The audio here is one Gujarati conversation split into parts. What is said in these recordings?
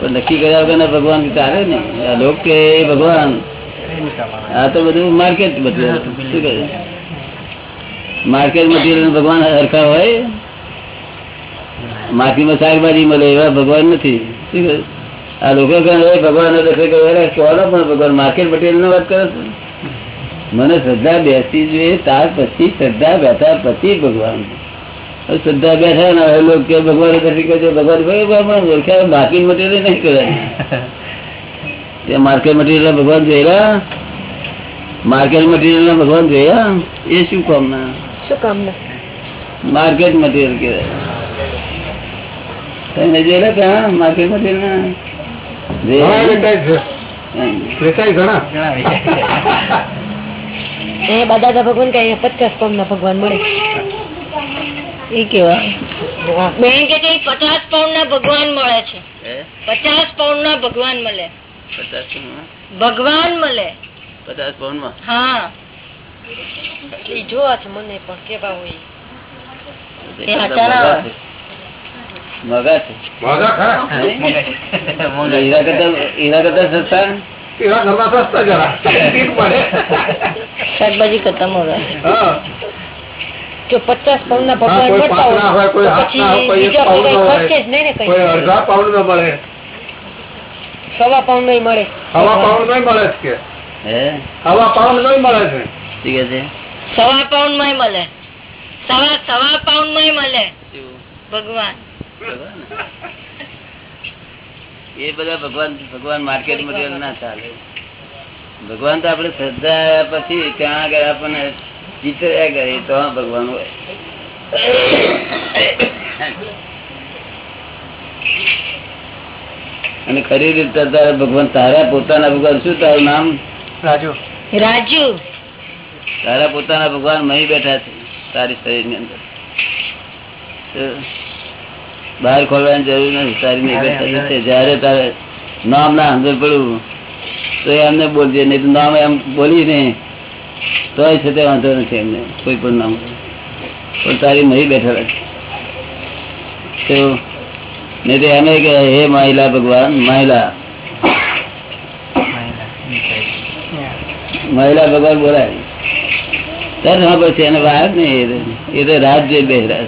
પણ નક્કી કર્યા વગર ભગવાન ચાલે ને. લોક કે ભગવાન? આ તો બધું માર્કેટ બધું શું કહે? માર્કેટ મટીરિયલ ભગવાન હરખા હોય? માર્કેટમાં શાકભાજી મળે એવા ભગવાન નથી. શું કહે? આ લોકો કહે ભગવાન કોનો પણ ભગવાન માર્કેટ મટીરિયલ વાત કરે છે. મને શ્રદ્ધા બેસી જોઈએ, ત્યાર પછી શ્રદ્ધા બેઠા પછી ભગવાન. શ્રદ્ધા બેઠા ને હવે લોકો કે ભગવાન દર્શન કરજો ભગવાન ભાઈ પણ ઓળખ્યા માર્કેટ મટીરિયલ નહીં કરે. તે માર્કેટ મટીરિયલ ભગવાન જોયેલા? માર્કેટ મટીરિયલ ભગવાન જોયા એ શું કામ ના? શું કામ ના? માર્કેટ મટીરિયલ કહેવાય. તમે જોયેલા કે માર્કેટ મટીરિયલ દાદા ભગવાન કઈ પચાસ કોમ ના ભગવાન મળે. એ કેવા? બેન કે પચાસ પાઉન્ડ ના ભગવાન મળે છે. પચાસ પાઉન્ડ ના ભગવાન મળે. પચાસ? ભગવાન મળે. પચાસ પાઉન્ડમાં? હા. જોવા છે મને પણ કેવા હોય. શાકભાજી કરતા મોગા જો પચાસ પાઉન્ડ ના ભગવાન મળતા હોય પછી બીજા કોઈ ખર્ચે જ નહીં ને કઈ. અડધા પાઉન્ડ નો મળે. સવા પાઉન્ડ નહીં મળે. સવા પાઉન્ડ નો મળે કે. હે? પાઉન્ડ નો મળે છે. શું છે? સવા પાઉન્ડમાં મળે. સવા સવા પાઉન્ડમાં મળે. ભગવાન. ભગવાન? એ બધા ભગવાન ભગવાન માર્કેટ મટીરિયલ ના ચાલે. ભગવાન તો આપડે શ્રદ્ધા પછી ત્યાં આગળ આપણને ચિતર્યા કરે તો ભગવાન હોય. અને ખરી રીતે તારા ભગવાન તારા પોતાના ભગવાન શું તારું નામ? રાજુ. રાજુ. તારા પોતાના ભગવાન મહી બેઠા છે તારી શરીરની અંદર બહાર ખોલવાની જરૂર નથી તારી નહીં બેઠા છે. જયારે તારે નામ ના અંદર પડ્યું તો એ એમને બોલજે નહીં તો નામ એમ બોલી તો છે તે વાંધો નથી એમને, કોઈ પણ નામ પણ તારી મહી બેઠા છે તો નહીં એમ કે હે મહિલા ભગવાન માહિલા મહિલા ભગવાન બોલાય. ત્યારે હા પછી એને વાત નહીં, એ તો રાત જે બેહરા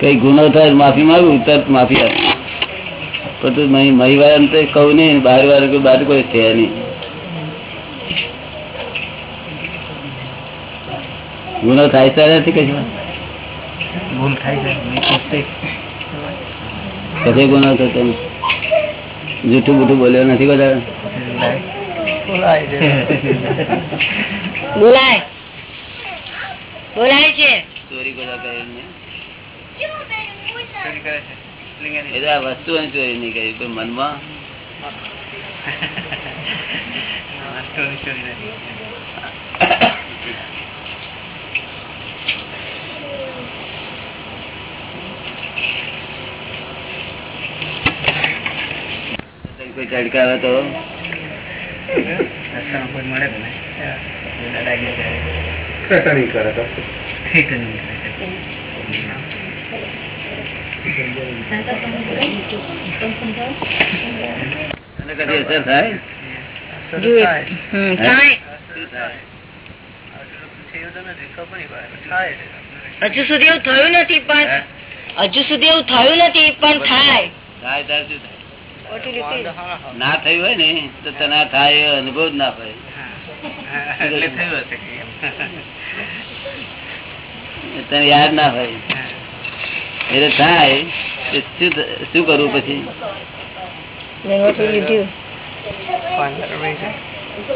કઈ ગુનો થાય માફી માંગુ, તરત માફી આપે. પણ તું મહી તો કહું નહીં બહાર વાર કોઈ બહાર કોઈ છે નહીં. ગુનો થાય ત્યારે નથી કશું? ભૂલ થાય છે કશે ગુનો થતો. જૂઠું બૂઠું બોલ્યો નથી બધા બોલાય બોલાય. છે. ચોરી બધા કરે નહીં એ તો આ વસ્તુઓની ચોરી નહીં કરી પણ મનમાં. કોઈ ચડકાવે તો? મળે કરે તો અને કદી અસર થાય હમ, થાય હજુ સુધી એવું થયું નથી પણ હજુ સુધી એવું થયું નથી પણ થાય. ના થયું હોય ને તો તને થાય અનુભવ જ ના પડે તને યાદ ના હોય. એટલે થાય શું શું કરવું પછી Then what will you do?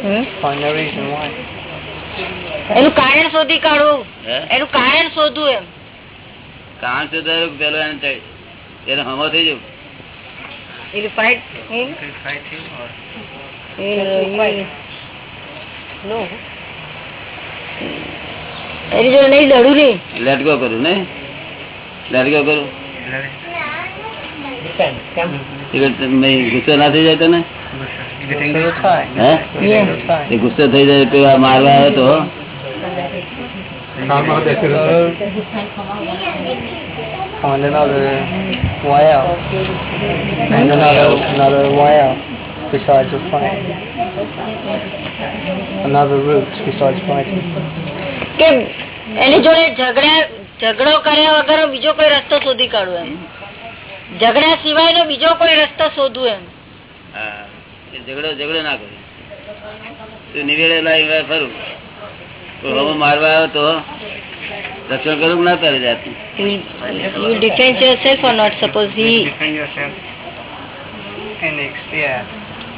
હમ? એનું કારણ શોધી કાઢવું? એનું કારણ શોધવું એમ કારણ શું પેલો એને એને હમો થઈ જવું Will you fight him? Will you- નો એની જોડે નહીં લડું નહીં લેટ ગો કરું ને ગો કરું ગુસ્સો ના થઈ જાય તને ગુસ્સો થઈ જાય મારવા તો besides the fight. Another route besides fighting. કેમ એની જોડે ઝઘડા ઝઘડો કર્યા વગર બીજો કોઈ રસ્તો શોધી કાઢવો એમ. ઝઘડા સિવાય બીજો કોઈ રસ્તો શોધવું એમ. હા એ ઝઘડો ઝઘડો ના કરે. વાર ફરું હવે મારવા આવ્યો તો રક્ષણ કરું કે ના કરે જાતું? You defend yourself or not suppose he Defend yourself. And yeah.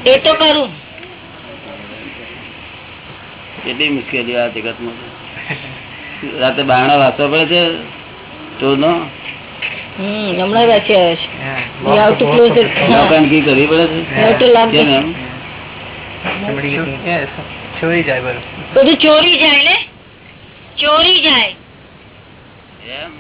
એ તો કરું. કેટલી મુશ્કેલી આ જગતમાં. રાતે બારણા વાંચવા પડે છે નો હમણાં કરવી પડે ચોરી જાય બધું ચોરી જાય ને ચોરી જાય. એમ?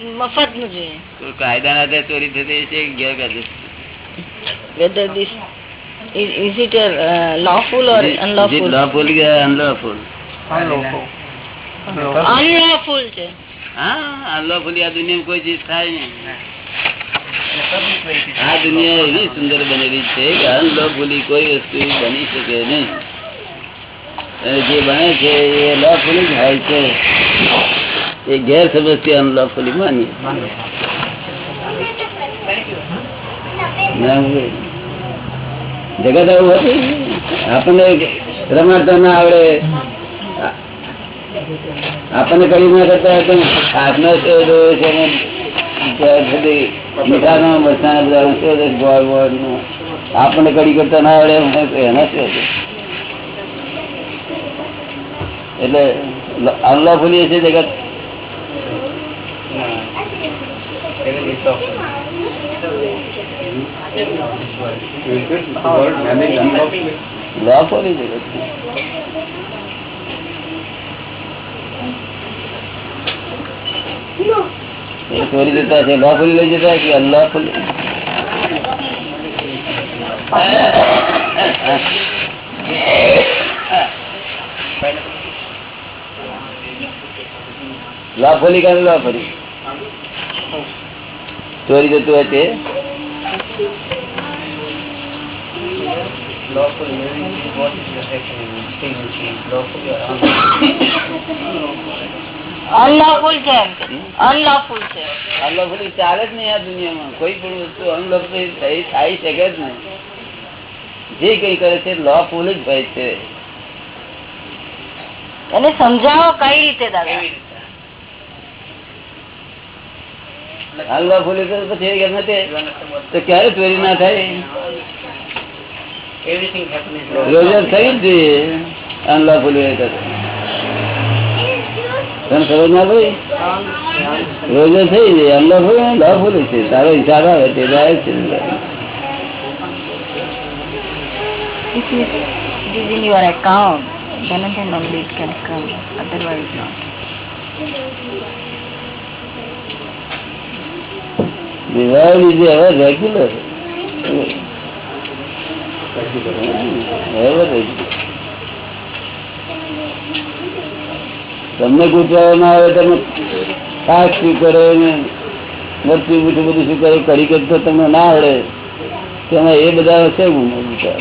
ન મફતનું જોઈએ. કાયદા કાયદાના ચોરી થતી છે ગેરકાયદે is, is it a uh, lawful or unlawful lawful કે unlawful? Unlawful. unlawful છે હા unlawful આ દુનિયામાં કોઈ ચીજ થાય નહીં આ દુનિયા એવી સુંદર બનેલી છે કે અનલોફુલી કોઈ વસ્તુ બની શકે નહીં જે બને છે એ લોફુલી જ હોય છે એ ગેરસમજથી અનલોફુલી માની. જગત આવું હતું? આપણને રમાડતા ના આવડે. આપણને કડી ના કરતા હાથનો છે ને. મીઠાનો ગોળ ગોળનો. આપણને કડી કરતા ના આવડે એના શોધે એટલે અનલોફુલી છે જગત Is this word managed unlawfully? Lawfully જગત છે. એ ચોરી જતા છે લોફુલી લઈ જતા કે અનલોફુલી લોફુલી કાઢે લોફુલી ચોરી જતું હોય તે? Lawful living. What is definition? Thing which is lawful or unlawful? unlawful છે unlawful છે અનલોફુલી ચાલે જ નહીં આ દુનિયામાં કોઈ પણ વસ્તુ અનલોફુલી થઈ થાય શકે જ નહીં જે કઈ કરે છે લોફુલ જ ભાઈ છે એને સમજાવો કઈ રીતે દાદા અનલોફુલી તો પછી તો ક્યારે ચોરી ના થાય રોજર થઈ જ જોઈએ અનલોફુલી હોય તને ખબર ના ભાઈ રોજર થઈ જાય અનલોકફુલ લોફુલી છે તારો હિસાબ આવે તે જાય છે in your account, then and then only it can come. Otherwise not. World is ever regular. તમને ગુજરાત ના આવે તમે ખાસ શું કરે ને મરચું મીઠું બધું શું કરે કરી કરતો તમને ના આવડે. તેમાં એ બધા છે ગુનો બધા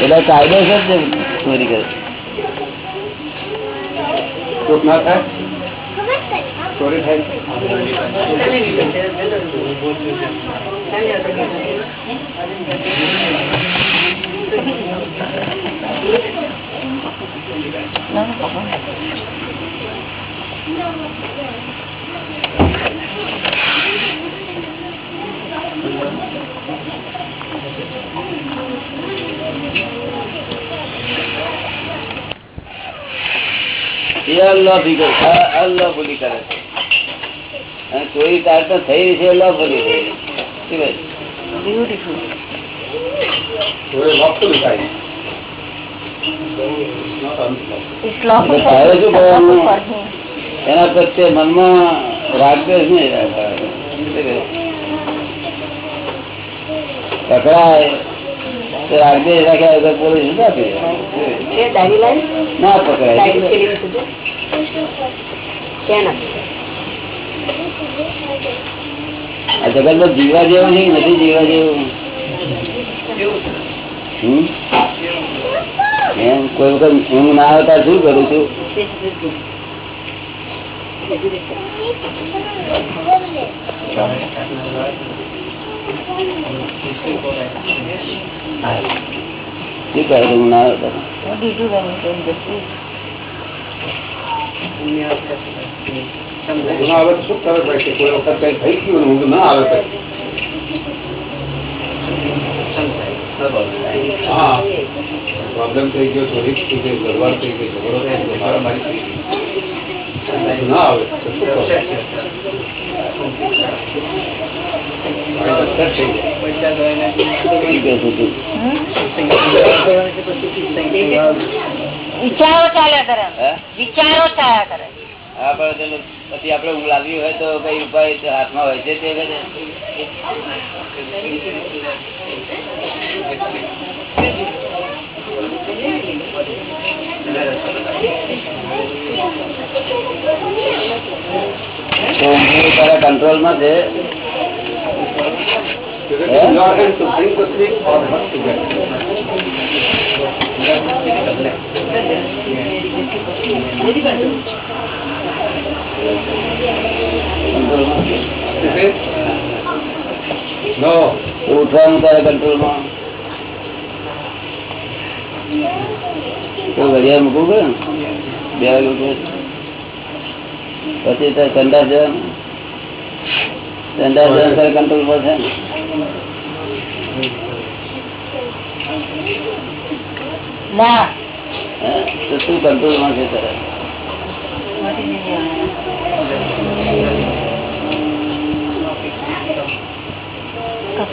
એટલે કાયદેસર છે ચોરી કરે થાય? ચોરી થાય? એ અલ્લાહી કરે આ અલ્લાહ બોલી કરે છે અને ચોરી તાર તો થઈ રહી છે અલ્લાહ બોલી થઈ શું કહે? Beautiful. થાય It's lawful him. એના પ્રત્યે મનમાં રાગદેશ નહીં? પકડાય તો રાખ્યા વગર પોલીસ ના પકડાય. આ જગતમાં જીવા જેવું છે નથી જીવા. જેવું એમ કોઈ વખત ઊંઘ ના આવતા શું કરું છું? શું કરે ના આવતા What do you do when you don't get sleep? ઊંઘ ના આવે શું કોઈ વખત કઈ થઈ ગયું ઊંઘ ના આવે પછી હા. પ્રોબ્લેમ થઈ ગયો થોડીક થઈ ગઈ ગરબાડ થઈ ગઈ ઝઘડો થઈ ગયો મારામારી થઈ ગઈ. ના આવે તો વિચારો ચાલ્યા કરે. વિચારો ચાલ્યા કરે. હા પણ પછી આપડે ઊંઘ લાગવી હોય તો કઈ ઉપાય હાથમાં હોય છે તે તારા કંટ્રોલમાં છે? Is ઉઠવાનું તારા કંટ્રોલમાં ઘડિયાળ મૂકવું પડે ને? બે વાગે ઉઠે. પછી તારે ઠંડા જવાનું. ઠંડા જવાનું તારે કંટ્રોલમાં છે ને શું કંટ્રોલમાં છે તારા?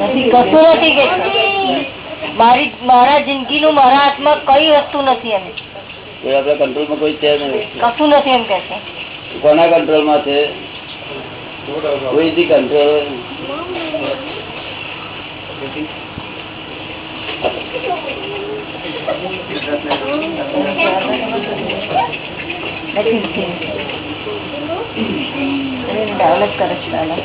નથી કશું નથી કે મારી મારા જિંદગીનું મારા હાથમાં કઈ વસ્તુ નથી એમ. કોઈ આપણા કંટ્રોલમાં કોઈ છે નહીં. કશું નથી એમ કે છે. કોના કંટ્રોલમાં છે? કોઈ થી કંટ્રોલ કરે છે દાદા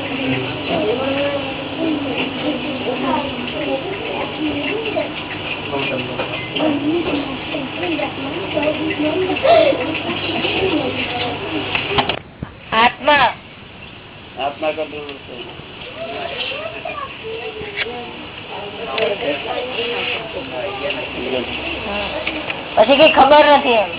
આત્મા આત્મા કંટ્રોલ છે પછી કઈ ખબર નથી એમ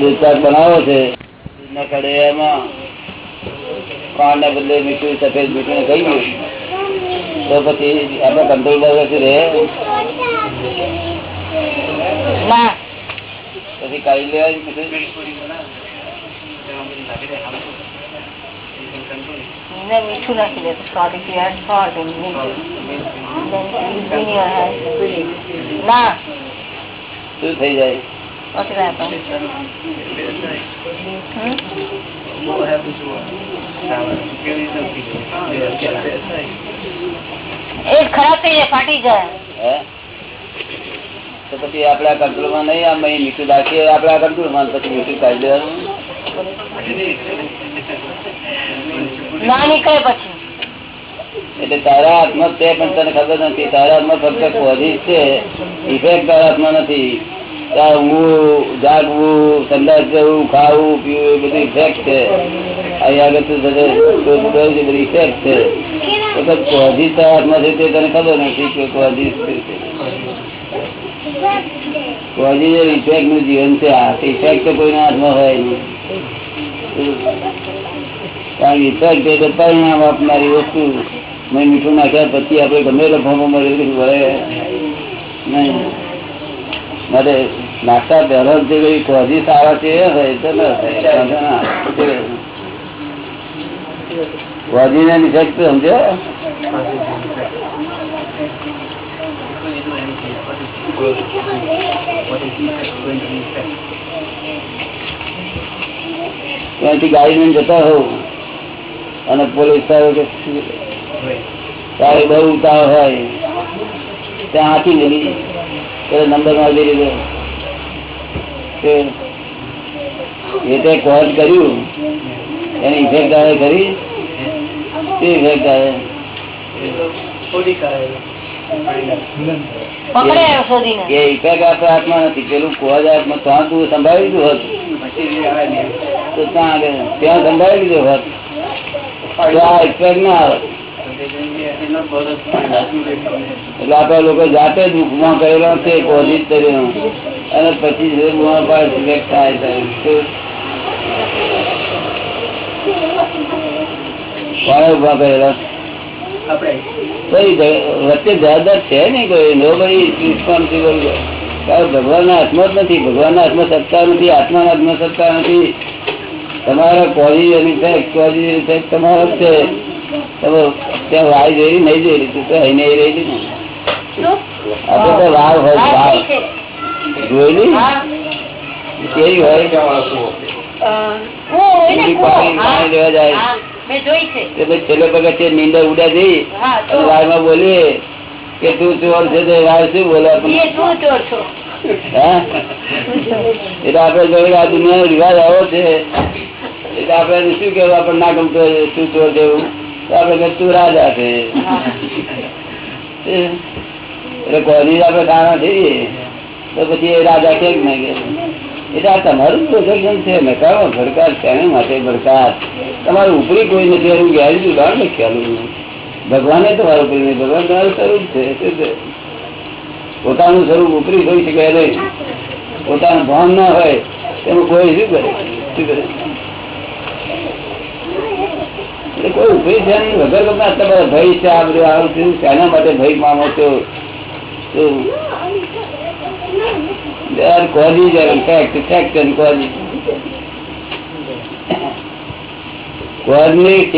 દૂધ બનાવો છે. ખાંડ ના બદલે મીઠું સફેદ મીઠું ને ગયું તો પછી આપડે કંટ્રોલ રહે. પછી કાઢી મીઠું. એને મીઠું નાખી દે salt if you add salt in milk then it's in your hand ના શું થઈ જાય what will happen Hmm? એ ખરાબ થઈ જાય ફાટી જાય હે તો પછી આપડા કંટ્રોલમાં નહીં આમ અહીં મીઠું નાખીએ આપડા કંટ્રોલમાં પછી મીઠું કાઢી દેવાનું ના નીકળે પછી? એટલે તારા હાથમાં છે, પણ તને ખબર નથી. તારા હાથમાં ફક્ત કોઝિસ છે. ઇફેક્ટ તારા હાથમાં નથી. ઊંઘવું જાગવું સંદાસ જવું, ખાવું, પીવું બધું ઇફેક્ટ છે. અહીં આગળ તું બધું ઇફેક્ટ છે. વખત કોઝિસ તારા હાથમાં છે તે તને ખબર નથી કે કોઝિસ છે કોઝિસ ઇફેક્ટનું જીવન છે. આ ઇફેક્ટ તો કોઈના હાથમાં હોય નહીં. કારણ કે ઇફેક્ટ એટલે પરિણામ આપનારી વસ્તુ. મેં મીઠું નાખ્યા પછી આપણે ગમે એટલો ફોર્મ મળે વળે. નહીં. માટે નાસ્તા પહેલા જે કઈ કોઝી સારા છે, એ હોય તો કોઝી ને ઇફેક્ટ સમજો? ત્યાંથી ગાડી લઈને જતા હોઉં અને પોલીસ કે તારે બહુ ઉતાવળ હોય. ત્યાં હાથી લીધી. ત્યારે નંબરમાં દઈ દીધો એ તે કોલ કર્યું. એની ઇફેક્ટ આવે કરી તે ઇફેક્ટ આવે? એ ઇફેક્ટ આપણા હાથમાં નથી. પેલું કોજ હાથમાં ત્યાં તું સંભાળી લીધું હોત. તો ત્યાં આગળ ત્યાં સંભાળી લીધું હોત તો આ ઇફેક્ટ ના આવે એટલે આપડે લોકો જાતે જ દુઃખમાં કરેલો છે કોશિશ કર્યો અને પછી જરૂરમાં પાડ સિલેક્ટ થાય છે શું? કોણે ઊભા કરેલા કોઈ જ- વચ્ચે જવાબદાર છે નહીં કોઈ નો બધી રિસ્પોન્સિબલ ભગવાન ના હાથમાં જ નથી ભગવાન ના હાથમાં સત્તા નથી આત્માના હાથમાં સત્તા નથી તમારા કોઝી અને ઇફેક્ટ કોઝી ઇફેક્ટ તમારો છે. તમે ત્યાં વાય જોઈ નહીં જોઈ તું તો અહીં નહીં રહેલી ને. આપણે તો વાવ હોય વાવ. જોયેલી? કેવી હોય? નીંદર ઉડા જઈ હા માં બોલીએ કે તું ચોર છે તો વાય શું બોલે? એટલે આપડે જોયું આ દુનિયાનો રિવાજ આવો છે. એટલે આપડે શું કેવું આપણને ના ગમતો હોય, શું ચોર છે એવું તો આપડે કહીએ, તું રાજા છે એટલે કોની આપડે ખાના થઈએ તો પછી એ રાજા કેમ ના કે એટલે આ તમારું પ્રોજેક્શન છે નકારો ભડકાટ તેને માટે ભડકાટ તમારું ઉપરી કોઈ નથી એનું ગેરંટી ઉદાહરણ લખ્યાલું ભગવાને તમારું ઉપરી નહીં ભગવાન તમારું સ્વરૂપ છે શું છે પોતાનું સ્વરૂપ ઉપરી થઈ શકે નહીં? પોતાનું ભાન ના હોય તેનું કોઈ શું કરે? શું કરે? એટલે કોઈ ઉપરી છે નહીં, વગર ગમે આટલા બધા ભય છે, આ બધું આવું થયું શેના માટે ભય મામો છો. કોઝની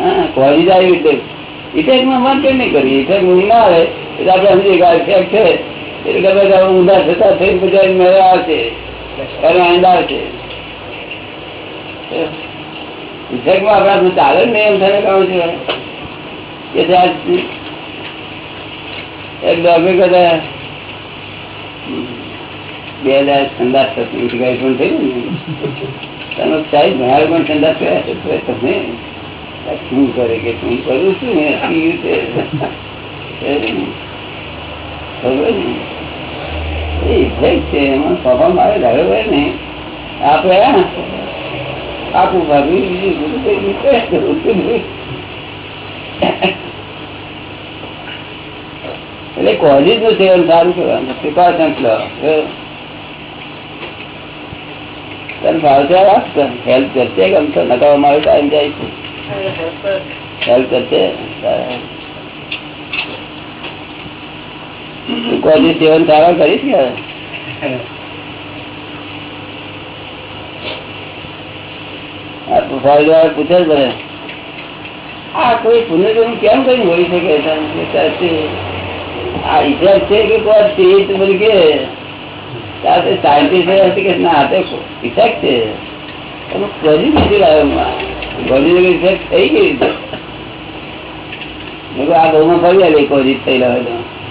હા કોઝિસ આવી રીતે. ઇફેક્ટમાં મત કેમ નહીં કરવી ઇફેક્ટ ના આવે, એટલે આપણે સમજી આ ઇફેક્ટ છે. એટલે ગમે તે ઊંધા થતા થઈ બધા મેળા આવશે અને અંદાજ છે ઇફેક્ટમાં આપણા હાથમાં ચાલે જ નહીં એમ થાય કામ છે કે ત્યાં એક ડોક્ટર કહેતા બે હજાર સંદાસ થતી ગાય પણ થયું ને તમે સાહેબ મારે પણ સંદાસ કર્યા છે તો તમે શું કરે કે શું કરું છું ને પીયું છે ખબર ને એ ઇફેક્ટ છે એમાં મારે હોય ને આપણે એટલે કોલેજનું સેવન સારું કરવાનું પ્રિકોશન્સ લો. તને ભાવશે રાખ હેલ્પ કરશે ગમ તો નકાવા મારો ટાઈમ જાય છે? હેલ્પ કરશે. કોલેજ સેવન સારા કરીશ કે પૂછે જ પડે આ કોઈ પુનર્જન્મ કેમ કઈ હોય શકે આ હિસાબ છે કે કોઈ સ્ટેટ બધું કે. સાયન્ટિસ્ટ કે ના તો છે. ઇફેક્ટ થઈ ગઈ આ બહુમાં ફરી આવે કોઝિટ થયેલા હોય તો.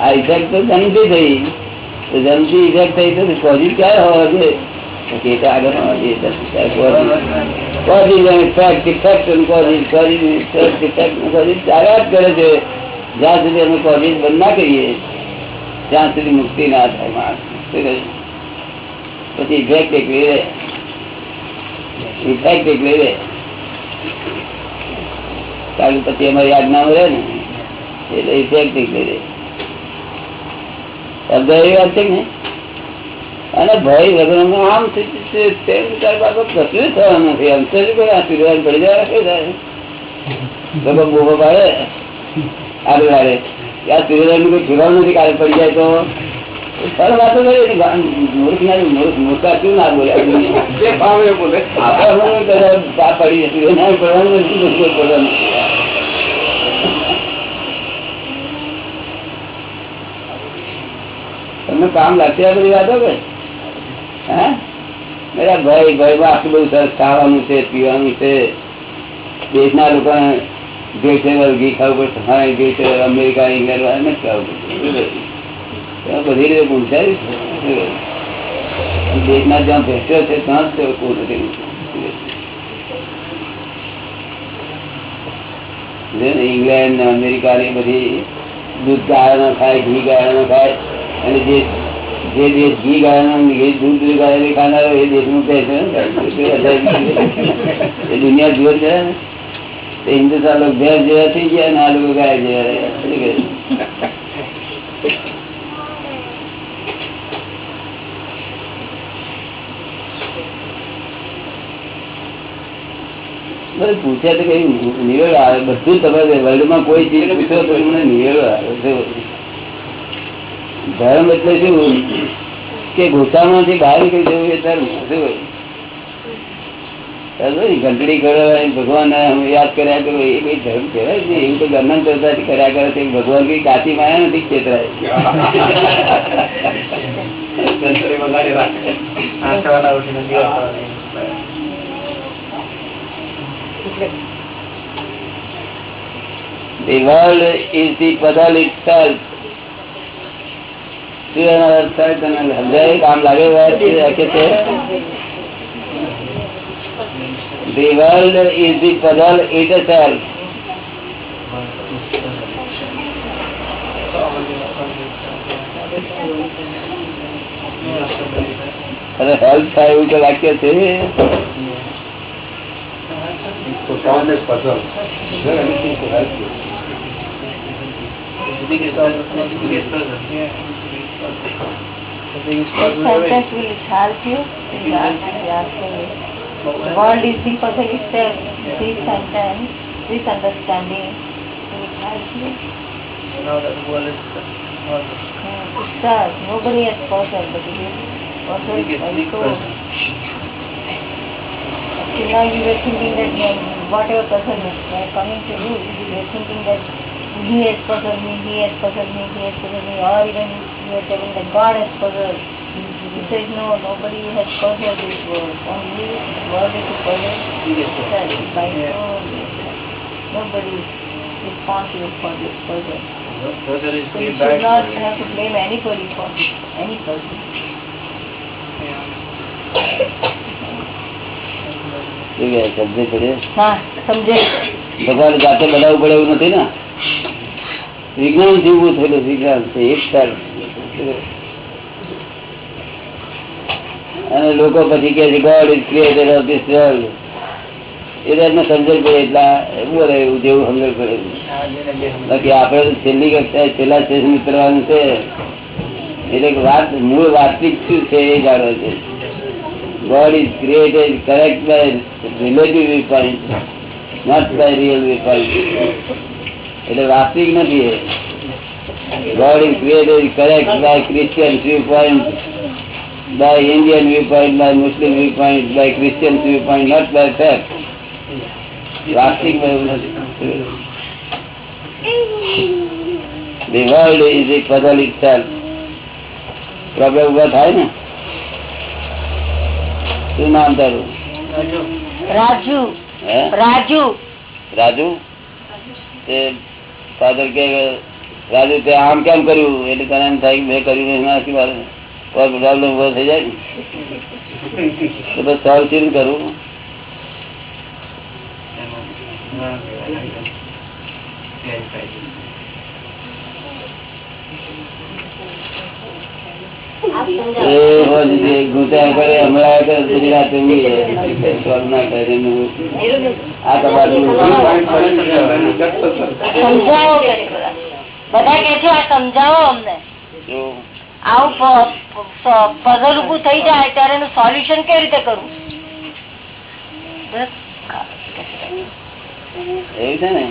આ ઇફેક્ટ તો જન્મથી થઈ. તો જન્મથી ઇફેક્ટ થઈ તો પોઝિટ ક્યારે હોવા જોઈએ. પછી એ આગળ અને ફેક્ટ ઇફેક્ટ અને ઇફેક્ટ ઇફેક્ટ અને જ કરે છે. જ્યાં સુધી અમે કોઝિસ બંધ કરીએ, ત્યાં સુધી મુક્તિ ના થાય માણસ? પછી ઇફેક્ટ એકલી રહે ઇફેક્ટ એકલી કારણ પછી અમારી આજ્ઞામાં રહે ને. એટલે ઇફેક્ટ એકલી રહે વાત છે કે અને ભય વગર આમ કશું થવાનું નથી. આમ તો શું આશીર્વાદ પડી જાય શું થાય? લોકો બોબો પાડે લાગે કે આ પીરવાન કોઈ પીવાનું નથી કાલે પડી જાય તો. સર વાતો કરે મૂર્ખ ના મૂર્ખ મૂર્ખા શું ના બોલે. જે બોલે. આપણે પડી જશે એના પડવાનું કોઈ પડવાનું નથી. તમને કામ લાગશે આ બધી વાતો કે? હે? મેરા ભાઈ ભાઈ આટલું બધું સરસ ખાવાનું છે, પીવાનું છે. દેશના લોકો જે છે ઘી ખાવું પડશે. હા જે છે અમેરિકા ઇંગ્લેન્ડ વાળા નથી ખાવું પડશે. ત્યાં બધી રીતે પૂછાયું છે. દેશના જ્યાં ભેસ્યો છે, ત્યાં જ તે કોઈ નથી જે ને ઇંગ્લેન્ડ ને અમેરિકા ની બધી દૂધ ગાય ન ખાય, ઘી ગાય ન ખાય. અને જે જે દેશ ઘી ગાય દૂધ દૂધ ગાય ખાનારો એ દેશનું કહે છે એ દુનિયા જુએ છે ને. તે હિન્દુસ્તાન લોકો ભેર જેવા થઈ ગયા અને આ લોકો ગાય જેવા રહ્યા. શું કહે? બધું પૂછે તો કઈ નિવેડ આવે. બધું તમે વર્લ્ડમાં કોઈ ચીજ પૂછો તો તમને નિવેડ આવે. જો. ધર્મ એટલે શું કે ઘોસામાંથી બહાર નીકળી જવું એ ધર્મ, શું? ઘંટડી કરો ભગવાન યાદ કર્યા કરો, એ કઈ ધર્મ કહેવાય ને એવું તો ગમન કરતા કર્યા કરે છે ભગવાન કઈ કાચી માયા નથી છેતરાય. The world is the Padalik itself. શું એનો અર્થ થાય તને સમજાય કામ લાગે રાખે છે. The world is the puzzle itself. અને હેલ્પ થાય એવું તો વાક્ય છે. તો Sometimes will help you. The world is the perfect itself. This sentence, this understanding will help you. Now that world is Sir, nobody has perfect, but he is perfect. Till now you were thinking that whatever person is uh, coming to you, you were thinking that he has puzzled me, he has puzzled me, he has puzzled me, or even you were telling that God has puzzled. He says no, nobody has puzzled this world. Only the world is puzzle. itself, by Yeah. soul. Nobody is responsible for this is So you should not have to blame anybody for this, any puzzle. સમજે પડે ભગવાન જાતે બનાવવું પડે એવું નથી ને વિજ્ઞાનથી થયેલું વિજ્ઞાન છે એક સાલ અને લોકો પછી કે છે God is created of this world એટલે એમને સમજણ પડે એટલા બોલે એવું જેવું સમજણ પડે. બાકી આપણે છેલ્લી કક્ષાએ છેલ્લા સ્ટેશન ઉતરવાનું છે. એટલે વાત મૂળ વાતચીત શું છે એ જાણો છે. God is created correct by relative viewpoint, not by real viewpoint. એટલે વાસ્તવિક નથી એ. God is created correct by Christian viewpoint, by Indian viewpoint, by Muslim viewpoint, by Christian viewpoint, not by fact. Lasting by The world is a puzzle itself. Problem ઊભા થાય ને શું નામ તારું રાજુ રાજુ રાજુ તે ફાધર કે રાજુ તે આમ કેમ કર્યું? એટલે તને એમ થાય મેં કર્યું નહીં ના શી પ્રોબ્લેમ ઊભો થઈ જાય તો બસ સોલ્વ કેમ કરવું આ તમારું બધા. કે છે આ સમજાવો અમને. આવું પઝલ ઉભું થઈ જાય ત્યારે એનું સોલ્યુશન કેવી રીતે કરવું એવું છે ને?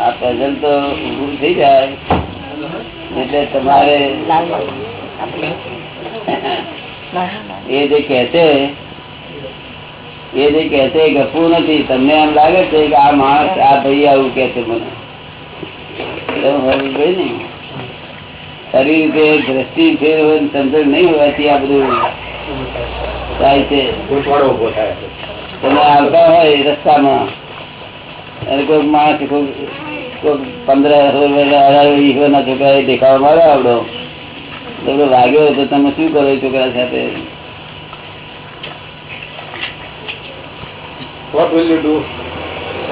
આ પઝલ તો ઉભું થઈ જાય. એટલે તમારે એ જે કે છે એ જે કે છે ગપવું નથી. તમને એમ લાગે છે કે આ માણસ આ ભાઈ આવું કે છે મને. સારી રીતે દ્રષ્ટિ ફેર હોય સમજણ નહીં હોવાથી આ બધું થાય છે. તમે આવતા હોય રસ્તામાં અને કોઈ માણસ કોઈ પંદર અઢાર વર્ષના છોકરા દેખાવા મારો આવડો. તો પેલો વાગ્યો તો તમે શું કરો છોકરા સાથે? What will you do?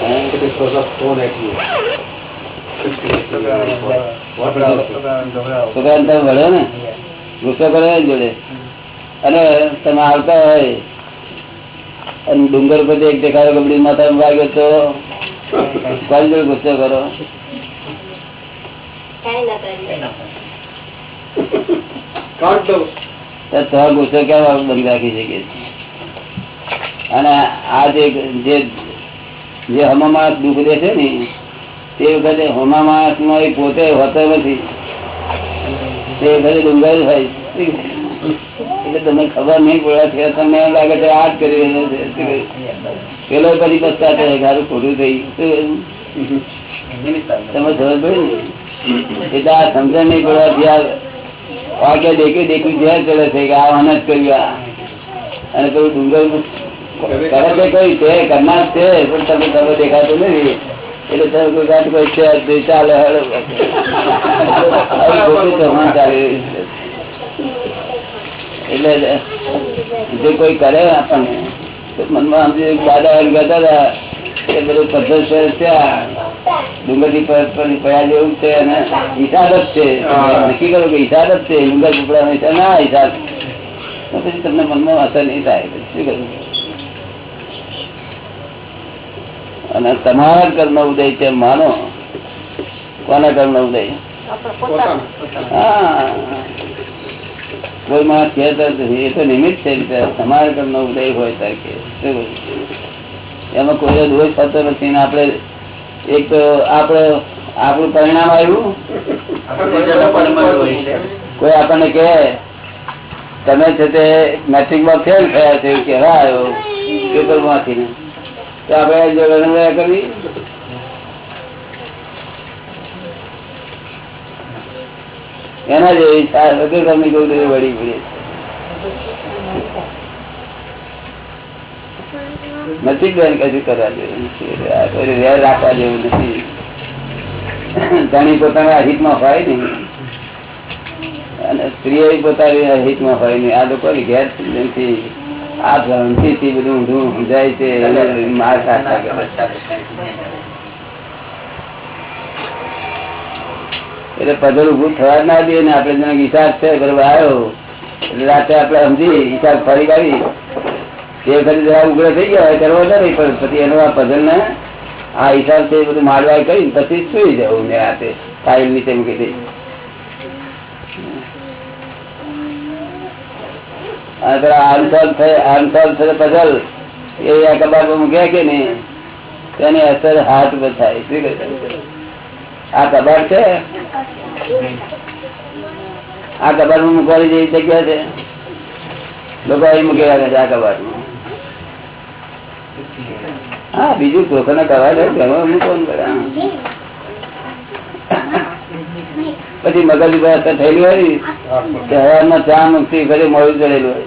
if it was a phone at you? ગુસ્સો ડુંગર પર એક દેખાડો કબડી માથા વાગ્યો તો કોની જોડે ગુસ્સો કરો? ગુસ્સો કેમ બંધ રાખી શકીએ અને આ જે જે જે હમા દુઃખ દે છે ને તે વખતે હોમા માણસ નો એ પોતે હોતો નથી. તે વખતે ડુંગર જ હોય. એટલે તમને ખબર નહીં પડે છે તમને એમ લાગે છે આ જ કરી રહ્યો છે પેલો પછી પસ્તા હોય ગારું ખોટું થઈ તમે સમજ પડી એટલે આ સમજણ નહીં પડવાથી ત્યાં વાગ્યા દેખ્યું દેખ્યું જ્યાં ચડે છે કે આ અનજ કર્યું આ. અને પેલું ડુંગર કરે છે કોઈ છે કરનાર છે પણ તમે તમે દેખાતું નથી. એટલે તમે કોઈ કાંઈ કોઈ છે જ નહીં, ચાલે હેડો. આવી ખોટી ચવાણ ચાલી રહી છે. એટલે જે કોઈ કરે આપણને તો મનમાં સમજી એક દાદા એમ કહેતા હતા કે બધું પદ્ધત ત્યાં ડુંગરથી પડ્યા જેવું છે અને હિસાબ જ છે હા. નક્કી કરો કે હિસાબ જ છે ડુંગર પકડા હિસાબ ના હિસાબ તો પછી તમને મનમાં અસર નહીં થાય પછી શું કરવું અને તમારા કર્મ ઉદય છે માનો. કોના કર્મ ઉદય? હા. કોઈ માણસ કહેતા નથી. એ તો નિમિત્ત છે તમારા કર્મ ઉદય હોય ત્યારે કે. શું કહ્યું? એમાં કોઈ દોષ થતો નથી ને આપણે એક તો આપણે આપણું પરિણામ આવ્યું કોઈ આપણને કે તમે છે તે મેટ્રિકમાં ફેલ થયા છે એવું કહેવા આવ્યો પેપરમાંથી ને તો આપણે જો કરવી? એના જેવી વગર તમને વળી પડી નથી બેન કશું કરવા જેવું વેર રાખવા જેવું નથી. ધણી પોતાના હિતમાં હોય નહીં. અને સ્ત્રીઓ પોતાની હિતમાં હોય નહીં. આ લોકોની ઘેર નથી. આ ભ્રાંતિથી બધું ઊંધું સમજાય છે માર એટલે પધલ ઉભું થવા ના દે ને આપડે જેનો હિસાબ છે બરોબર આવ્યો. એટલે રાતે આપડે સમજી હિસાબ ફરી કાઢી. તે ફરી જરા ઉગ્ર થઈ ગયા કરવો નહીં પણ પછી એનો આ પધલ ને આ હિસાબ છે બધું મારવાય કરી પછી સુઈ જવું ને રાતે. ફાઇલ નીચે મૂકી દઈ અને પેલા આનસોલ આનસોલ એ આ કબાટ મૂક્યા કે નહીં? તેની અસર હાથ પર આ કબાટ છે? આ કબાટમાં મૂકવાની જેવી જગ્યા છે? લોકો એ મૂકી રાખે છે આ કબાટ હા, બીજું લોકોને કબાટ હોય ઘરમાં મૂકો ને બધા. પછી મગજ ઉપર અસર થયેલી હોય હવામાં ચા મુક્તિ ઘરે મોડું ચડેલું હોય.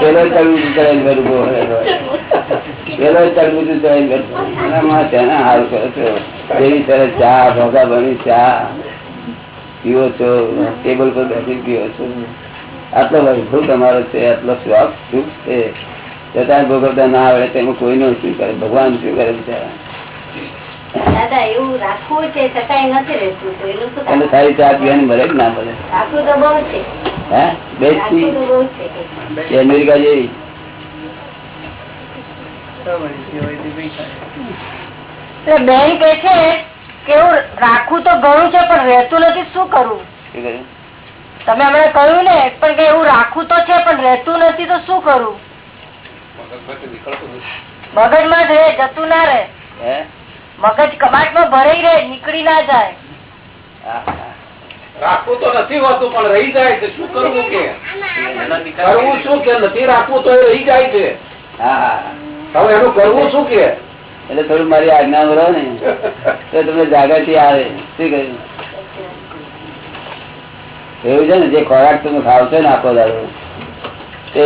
પેલો ચડવું ચડેલું ઘર ઊભો પેલો તરબૂચું ચડાઈ બેઠો તેને હાલ કરો છો. એવી સરસ ચા ભોગા બની ચા. પીવો છો ટેબલ પર બેસી પીવો છો. આટલો વૈભવ તમારો છે આટલો શોખ સુખ છે. છતાં ભોગવતા ના આવડે તેમાં કોઈનો શું કરે? ભગવાન શું કરે બિચારા? દાદા એવું રાખવું છે છતાંય નથી રહેતું તો એનું શું અને સારી ચા પીવાની મળે કે ના મળે રાખવું તો બહુ છે. હે? છે. અમેરિકા જેવી? બેન કે છે કે હું રાખવું તો ઘણું છે પણ રહેતું નથી શું કરવું તમે હમણાં કહ્યું ને પણ કે એવું રાખવું તો છે પણ રહેતું નથી તો શું કરવું મગજમાંથી નીકળતું નથી. મગજમાં જ રહે જતું ના રહે. હે કબાટમાં ભરાઈ રહે નીકળી ના જાય. રાખવું તો નથી હોતું પણ રહી જાય છે. શું કરવું કે? કરવું શું કે? નથી રાખવું તો રહી જાય છે. હવે એનું કરવું શું કે? એટલે થોડું મારી આજ્ઞા રહો ને? તો તમને જાગૃતિ આવે. શું કહ્યું? એવું છે ને જે ખોરાક તમે ખાવ છો ને આખો દાડો તે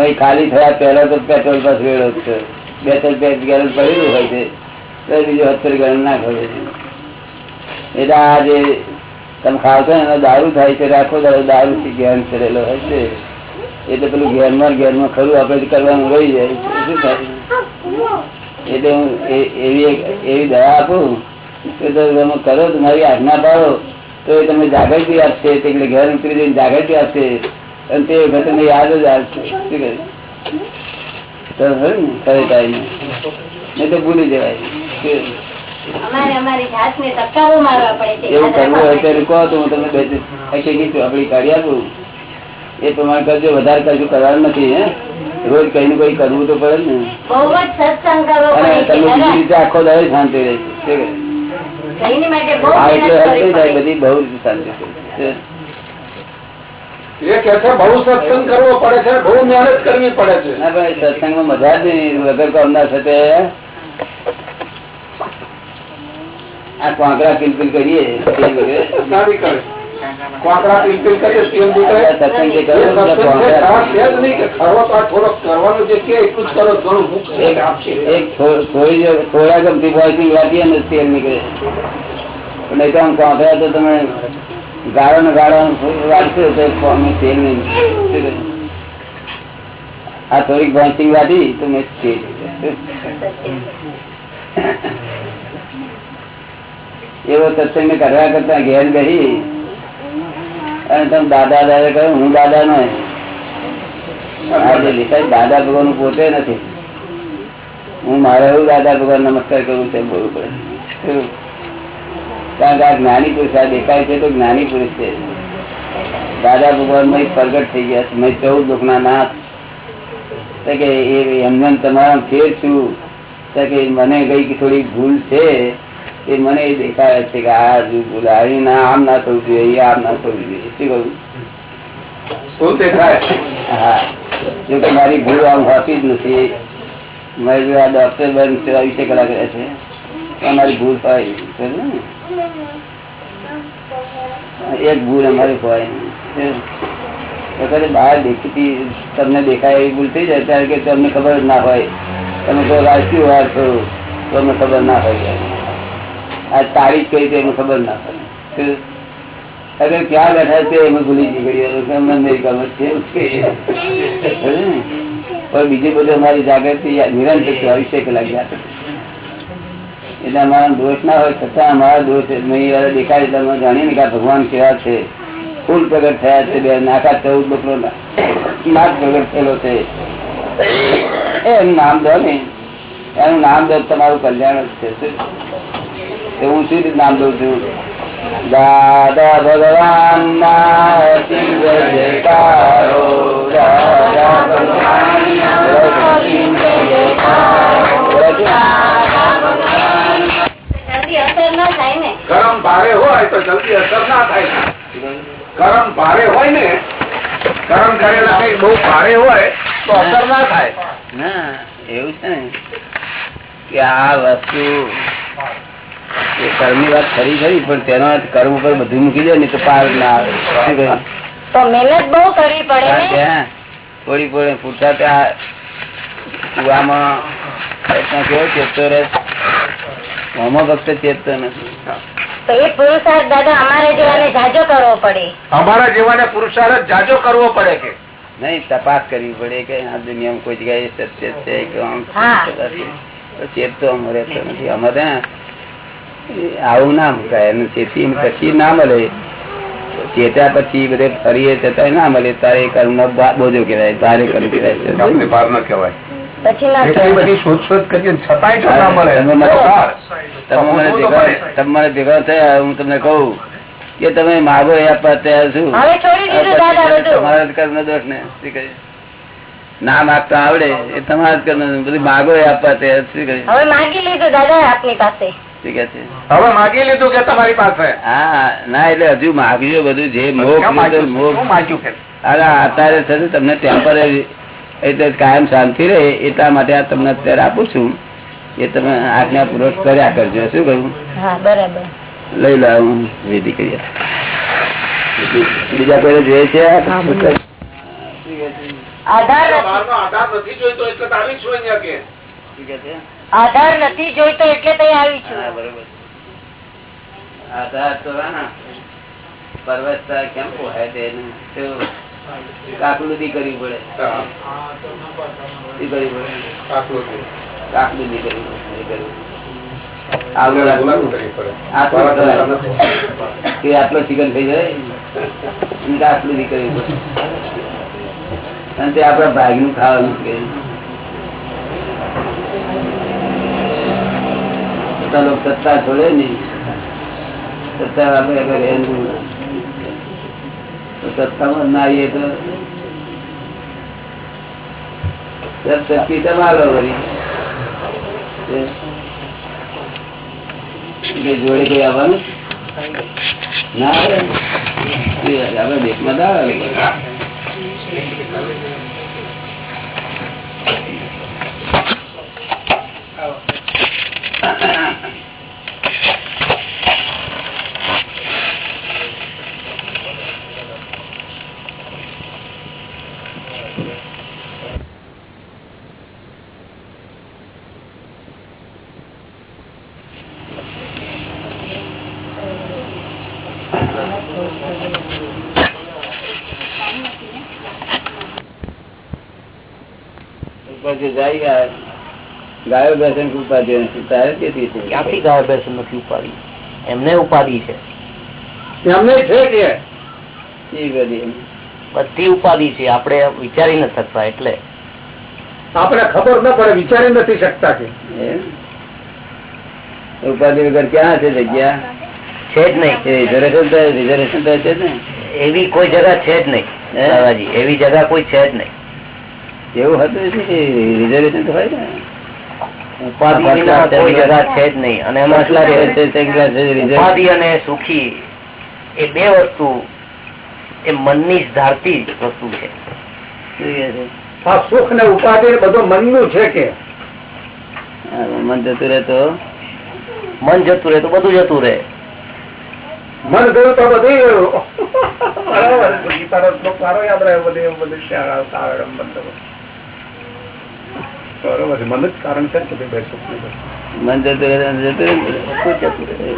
મય ખાલી થયા પહેલા તો પેટ્રોલ પાસ વેળો છે. બે ત્રણ બે ગેલન પડેલું હોય છે. બીજું અત્યારે ગણ ના ખબર એટલે આ જે તમે ખાવ છો એનો દારૂ થાય છે, રાખો દારૂ થી જ્ઞાન કરેલો હોય છે. એટલે પેલું ઘેરમાં ઘેરમાં ખરું, આપણે કરવાનું રહી જાય. શું થાય? એટલે હું એવી એવી દયા આપું કે તમે કરો તમારી મારી આજ્ઞા પાડો તો એ તમને જાગૃતિ આપશે, એટલે ઘેર ઉતરી જઈને જાગૃતિ આપશે. અને તે વખતે તમને યાદ જ આવશે. શું કહે? તો ખરે ટાઈમ નહીં તો ભૂલી જવાય. શું? અમારે અમારી જાતને ટકાવો મારવા પડે છે. એવું કરવું હોય ત્યારે કહો તો હું તમને આપડી કાઢી આપું. એ પ્રમાણે કરજો વધારે કશું કરવાનું નથી હે? રોજ કઈ ને કઈ કરવું તો પડે ને. અને તમે બીજી રીતે આખો દાડો શાંતિ રહે છે શું કહે? એની માટે બહુ આ મહેનત કરવી પડે. બધી બહુ શાંતિ છે. એ કે છે બહુ સત્સંગ કરવો પડે છે બહુ મહેનત કરવી પડે છે. સત્સંગમાં મજા જ નહીં વગર કામના થતે આ કોંકરા કિલકિલ કરીએ તે વગર. સારી કરે કોકરા પિલપિલ કરીએ તેલ નીકળે. સત્સંગ જે એ કર્યો તે સત્સંગ છે, કોંકરા. આ છે જ નહીં કે ખરો તો આ થોડોક કરવાનું જે કે એટલું જ કરો ઘણું મુક્ત એક આપશે એક થો- થોડી જો- થોડા ગમતી બોયથી વાટીએ ને તેલ નીકળે પણ નહીં તો આમ કોંકરા તો તમે ગાળો ને ગાળો વાટશો તો કોમે તેલ નહીં નીકળે. શું કહ્યું? આ થોડીક ભોંચી વાટી તો મેં તેલ નીકળે. એવો સત્સંગ કરવા કરતા ઘેર બેસી અને તમે દાદા દાદા કહ્યું હું દાદા નો દાદા ભગવાન પોતે નથી. હું મારે એવું દાદા ભગવાન નમસ્કાર કરવું છે, બોલવું પડે. કારણ કે આ જ્ઞાની પુરુષ, આ દેખાય છે તો જ્ઞાની પુરુષ છે. દાદા ભગવાન મય પ્રગટ થઈ ગયા છે. મેં ચૌદ દુઃખ ના નાથ કે એમને તમારા ફેર છું. કે મને કઈ થોડી ભૂલ છે. એ મને એ દેખાય છે કે આ હજુ ભૂલ ના આમ ના થવું જોઈએ આમ ના થવું જોઈએ. શું કહું? શું દેખાય? હા. જો કે મારી ભૂલ આમ હોતી જ નથી. મારે જો આ ડોક્ટર બેન સેવા વિશે કલા કરે છે. અમારી ભૂલ હોય ને? એક ભૂલ અમારી હોય. કદાચ બહાર દેખીતી તમને દેખાય એવી ભૂલ થઈ જાય ત્યારે કે તમને ખબર જ ના હોય. તમે તો રાજકીય વાર છો તો અમને ખબર ના હોય. આ તારીખ કઈ તે એમને ખબર ના પડે. અરે ક્યાં બેઠા છે એમ ભૂલી જઈ ગઈ કે અમે છે? એવું છે. સમજ્યો ને? પણ બીજું બધું અમારી જાગૃતિ નિરંતર ચોવીસે કલાક યાદ એટલે અમારા દોષ ના હોય છતાં અમારા દોષ નહીં દેખાય એટલે અમે જાણીએ ને કે ભગવાન કેવા છે. ફૂલ પ્રગટ થયા છે, બે નાકા ચૌદ બકરો નાક પ્રગટ થયેલો છે. એનું નામ દો ને. એનું નામ દો તમારું કલ્યાણ જ છે હું શું રીતે નામ દઉં છું. દાદા ભગવાન ગરમ ભારે હોય તો જલ્દી અસર ના થાય કરમ ભારે હોય ને કરમ કરેલા કઈ બહુ ભારે હોય તો અસર ના થાય. ના એવું છે ને કે આ વસ્તુ એ કર્મની વાત ખરી ખરી પણ તેનો અર્થ કર્મ ઉપર બધું મૂકી દે ને તો પાર ના આવે. તો મહેનત બહુ કરવી પડે થોડી પડે પૂરતા કુવામાં ત્યાં કેવો ચેતતો રહે. આમાં ફક્ત ચેતતો નથી. તો એ પુરુષાર્થ દાદા અમારે જેવાને જાજો કરવો પડે. અમારા જેવાને પુરુષાર્થ જાજો કરવો પડે કે? નહીં તપાસ કરવી પડે કે આ દુનિયામાં કોઈ જગ્યાએ સત્ય છે કે તો ચેતતો આમ નથી. અમારે આવું ના મુકાય. એનું ચેતી પછી ના મળે. ચેત્યા પછી બધે ફરીએ જતા ના મળે. તારે કર્મ નો બોજો કેવાય તારે કર્મ કેવાય ન ભેગા થયા હું તમને કઉ કે તમે માગો એ આપવા તૈયાર છું હવે છોડી દીધું દાદા બધું. તમારા જ કર્મ દોષ ને? ના માગતા આવડે. એ તમારા જ કર્મ દોષ. બધું માગો એ આપવા તૈયાર શું કરી હવે માગી લીધું દાદા આપની પાસે. હવે માગી લીધું કે તમારી પાસે. હા ના એટલે હજુ માગજો બધું જે મોક્ષ ક્યાં માગ્યું? લીધો, મોક્ષ શું માગ્યું કે? અરે અત્યારે થશે તમને ટેમ્પરરી એટલે કાયમ શાંતિ રહે એટલા માટે આ તમને અત્યારે આપું છું એ તમે આજ્ઞા પૂર્વક કર્યા કરજો. શું કહ્યું? બરાબર. લઈ લો હું વિધિ કરી બીજા કોઈ જોઈએ છે? આધાર નથી બહારનો આધાર નથી જોઈતો એટલે તારી શું અહીંયા કે. છે? આધાર નથી જોઈતો એટલે તઈ આવી છું. આધાર તો પર્વત કેમ પોહાય તેને? તો કાકલુદી કરવી પડે. કરવી પડે. કાકલુદી કરવી પડે. આટલું આટલો ચિકન થઈ જાય? કાકલુદી પડે. અને તે આપણા ભાગનું ખાવાનું બધા લોકો સત્તા છોડે નહીં. સત્તા આપણે એનું તો સત્તામાં ના આવીએ તો શક્તિ તમારો વળી. જોડે કોઈ આવવાનું? ના આવે દેશમાં ના આવે. પછી જાય ગયા ગાયો બેસન ઉપાધિ નથી તારે તેથી છે? ક્યાંથી ગાય બેસન નથી ઉપાડી? એમને ઉપાડી છે. એમને છે કે? બધી બધી છે. આપણે વિચારી ન શકતા એટલે. આપણે ખબર ન પડે વિચારી નથી શકતા કે. એમ? ઉપાધિ વગર ક્યાં છે જગ્યા? છે જ નહીં. રિઝર્વેશન તો રિઝર્વેશન તો છે જ ને એવી કોઈ જગા છે જ નહીં દાદાજી એવી જગા કોઈ છે જ નહીં. એવું હતું રિઝર્વેશન તો હોય ને? કોઈ જગા છે જ નહીં. અને એમાં કેટલા દિવસ છે, કેટલા છે રિઝર્વેશન? ઉપાધિ અને સુખી એ બે વસ્તુ એ મનની ધારતી જ વસ્તુ છે. સુખ ને ઉપાધિ બધું મનનું છે કે? મન જતું રહે તો મન જતું રહે તો બધું જતું રહે. મન ગયું તો બધું ગયું. બરાબર. છે. ગીતાનો સારો યાદ રહ્યો બધે એવું બધું શ્યા- બંધ. બરોબર છે. મન જ કારણ છે મન જતું રહે તો જતું રહે ને. બધું જતું રહે.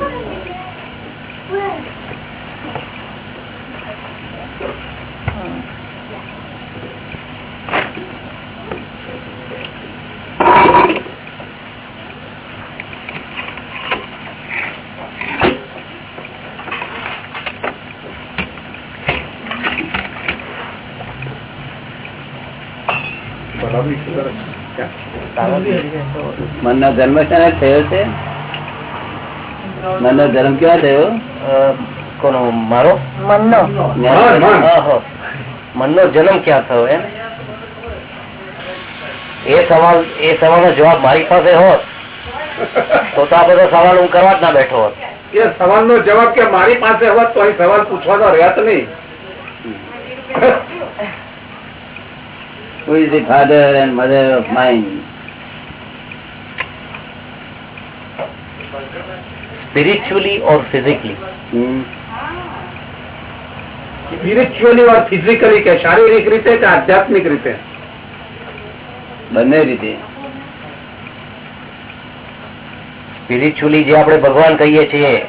બરાબર છે, બરાબર છે. મનનો જન્મ ક્યાં થયો છે? મનનો જન્મ ક્યાં થયો? કોનો મારો? મનનો. મન, મન. આહો. મનનો જન્મ ક્યાં થયો એમ? એ સવાલ એ સવાલનો જવાબ મારી પાસે હોત તો તો આ બધો સવાલ હું કરવા જ ના બેઠો હોત. એ સવાલ નો જવાબ કે મારી પાસે હોત તો અહીં સવાલ પૂછવાનો રહેત નહીં. Who is the father and mother of mind? Spiritually or physically Hmm? Spiritually or physically કે શારીરિક રીતે કે આધ્યાત્મિક રીતે? બંને રીતે. સ્પિરિચ્યુઅલી જે આપણે ભગવાન કહીએ છીએ.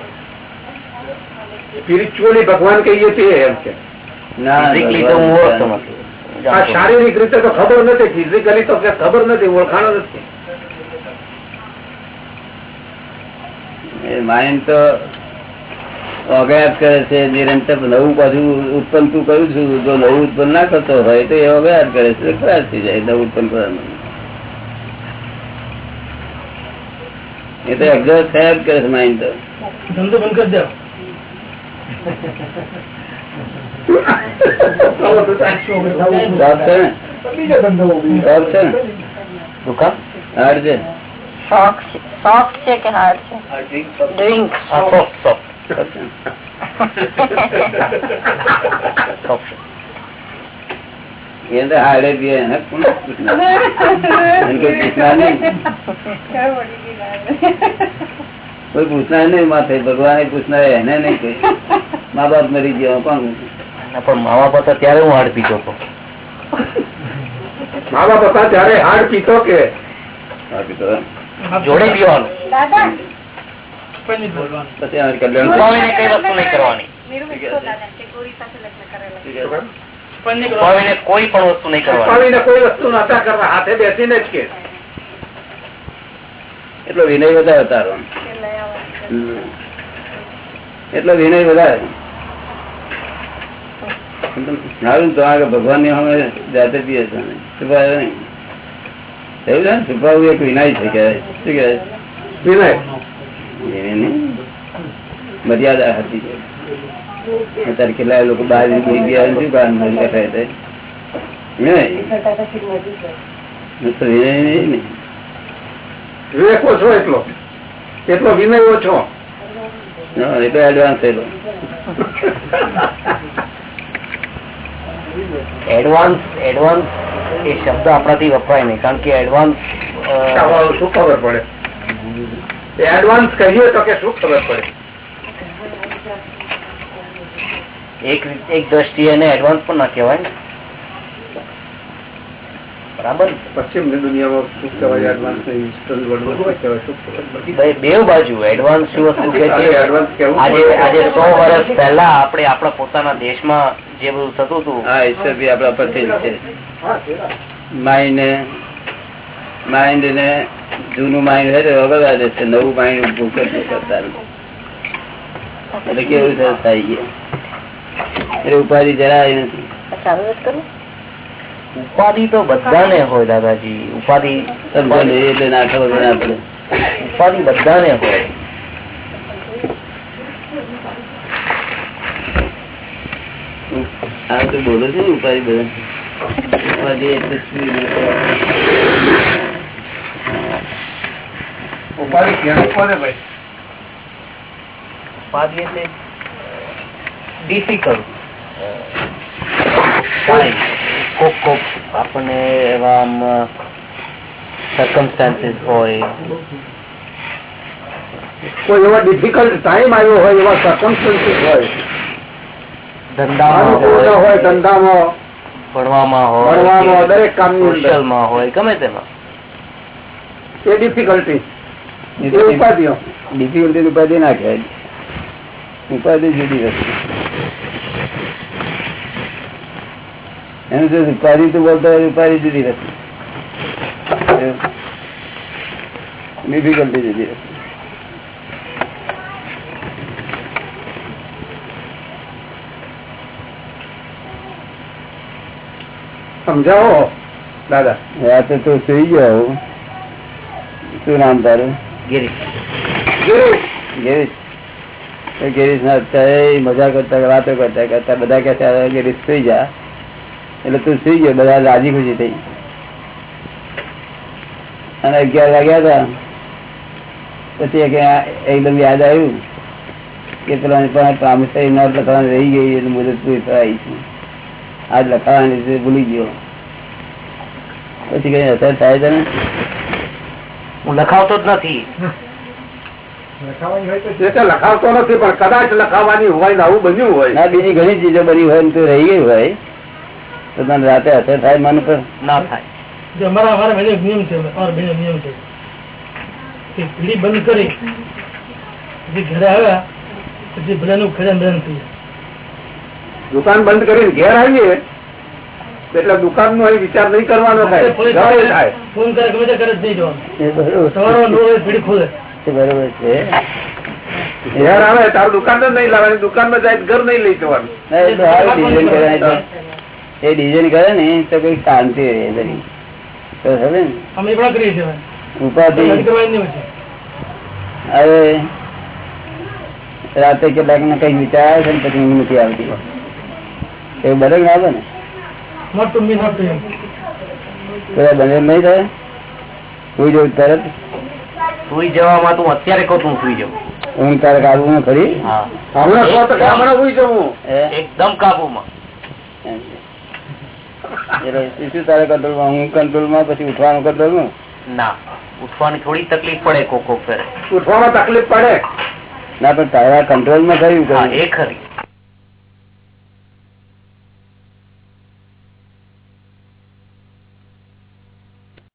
સ્પિરિચ્યુઅલી ભગવાન કહીએ છીએ એમ કે. ના ફિઝિકલી તો હું ઓળખતો નથી. આ શારીરિક રીતે તો ખબર નથી ફિઝિકલી તો ખબર નથી ઓળખાણો નથી. માઇન્ડ તો અગાયાત કરે છે નિરંતર નવું પાછું ઉત્પન્ન તું કરું છું જો નવું ઉત્પન્ન ના કરતો હોય તો એ અગાયાત કરે છે ખરાબ થઈ જાય નવું ઉત્પન્ન કરવાનું. એ તો એક્ઝોસ્ટ થયા જ કરે છે માઇન્ડ તો. ધંધો બંધ કરી દો. જોબ છે ને? જોબ છે ને? દુકાન હાર્ડ છે શોખ છે. શોખ છે કે હાર્ડ છે? ડ્રિંક હા, soft, soft, જોબ છે ને. soft. એ તો હાર્ડે પીએ એને કોણ પૂછનાર? એને કોઈ પૂછનાર નહીં માથે ભગવાન પૂછનાર એને નહીં કોઈ મા બાપ મરી ગયા કોણ પણ મા બાપ હતા ત્યારે હું હાડ પીતો હતો. મા બાપ હતા ત્યારે હાડ પીતો કે? જોડે પીવાનું. કઈ વસ્તુ નહીં કરવાની. પણ વસ્તુ નહીં કરવાની. કોઈ વસ્તુ નતા કરવા હાથે બેસીને જ કે. એટલો વિનય વધારે તારો. હમ. એટલો વિનય વધારે. સારું તો આગળ ભગવાનની અમે જાતે પીએ છે. છુપાયો નહીં. એવું ને? છુપાવવું એક વિનાય છે કહેવાય શું કહેવાય વિનય નહીં. મર્યાદા હતી. અત્યારે કેટલા લોકો બહાર ગયા શું કારણ મળી? વિનય તો વિનય નહીં. વિવેક ઓછો એટલો. એટલો વિનય ઓછો. ના, એ તો એડવાન્સ થયેલો. એડવાન્સ એડવાન્સ એ શબ્દ આપણાથી વપરાય નહીં કારણ કે એડવાન્સ શું ખબર પડે? એડવાન્સ કહીએ તો કે શું ખબર પડે? એક એક દ્રષ્ટિએ એને એડવાન્સ પણ ના કહેવાય ને. બરાબર? પશ્ચિમની દુનિયામાં શું કહેવાય એડવાન્સ ઈસ્ટર્ન વર્લ્ડમાં શું કહેવાય શું? ખબર પડે બે- બાજુ. એડવાન્સ શું છે આજે આજે સો વર્ષ પહેલા આપણે આપણા પોતાના દેશમાં જે બધું થતું હતું. હા ઈશ્વર બી આપડા પટેલ છે. માઇન્ડ માઇન્ડ ને જૂનું માઇન્ડ હોય તો વગર છે નવું માઇન્ડ ઉભું કરશે કરતા એટલે કેવું થાય ગયા. એટલે ઉપાધિ જરાય નથી. ઉપાધિ તો બધાને હોય દાદાજી. ઉપાધિ એટલે ના ખબર પડે ઉપાધિ બધાને હોય. આ તો બોલો છો ને ઉપાધિ બધા. ઉપાધિ એટલે શું? ઉપાધિ ક્યાં પડે ભાઈ? ઉપાધિ એટલે ડિફિકલ્ટ કોક કોક આપણને એવા આમ સર્કમસ્ટાન્સીસ હોય. કોઈ એવા ડિફિકલ્ટ ટાઈમ આવ્યો હોય એવા સર્કમસ્ટન્સીસ હોય. ધંધામાં હોય હોય ધંધામાં ભણવામાં હોય ભણવામાં દરેક કામની અંદર. હોય ગમે તેમાં. એ ડિફિકલ્ટી ઉપાધિઓ. ડિફિકલ્ટી ઉપાધિ ના કહેવાય. ઉપાધિ જુદી વસ્તુ એનું જો રૂપારી તો બોલતા હોય રૂપારી જુદી વસ્તુ ડિફિકલ્ટી જુદી સમજાવો દાદા. રાતે તો સુઈ ગયો શું નામ તારું? ગિરીશ. ગિરીશ. ના અત્યારે મજા કરતા વાતો કરતા કરતા બધા કે છે, "હવે ગિરીશ સુઈ જા. એટલે તું સુઈ ગયો બધા રાજી ખુશી થઈ. અને અગિયાર વાગ્યા હતા. પછી એકદમ યાદ આવ્યું કે પેલા પણ પ્રામિસરી નોટ લખવાની રહી ગઈ એટલે મુદત પૂરી થવાઈ છે. આજ લખાવાની છે, ભૂલી ગયો. પછી કઈ અસર થાય છે ને હું લખાવતો જ નથી. લખાવતો નથી પણ કદાચ લખાવાની હોય ને આવું બન્યું હોય. ના બીજી ઘણી ચીજો બની હોય ને તો રહી ગઈ હોય. તો તને રાતે અસર થાય મન પર? ના થાય. જો અમારા અમારા ભાઈનો નિયમ છે અમારા ભાઈનો નિયમ છે. કે પીડી બંધ કરી પછી ઘરે આવ્યા પછી બધાનું ખજાન બંધ થઈ દુકાન બંધ કરીને ઘેર આવીએ એટલે દુકાન નો વિચાર નહીં કરવાનો થાય. ફોન કરે ગમે તે કરે જ નહીં જવાનું. બરોબર. સવારે નવ પીડી ખોલે. છે બરોબર છે. ઘેર આવે તારું દુકાન જ નહીં લાવવાની દુકાનમાં જાય ઘર નહીં લઈ જવાનું. એ ડિઝાઇન કરે ને તો. કઈ શાંતિ રહે બધી. તો હવે. ઉપાધિ. નહીં હવે રાતે કેટલાક ને કઈ વિચાર આવે છે ને પછી ઊંઘ નથી આવતી. એવું બને ના? બને બને નહીં થાય સુઈ જવું તરત? સુઈ જવામાં તું અત્યારે કહું તું સુઈ જાઉં. ઊંઘ તારે કાબુમાં ખરી? જવું એકદમ કાબુમાં. એમ છે. એટલે શું શું તારે કંટ્રોલમાં પછી ઉઠવાનું કંટ્રોલમાં ના ઉઠવાની થોડી તકલીફ પડે કોક કોક ફેરે ઉઠવામાં તકલીફ પડે? ના પણ તારા કંટ્રોલમાં થયું હા એ ખરી.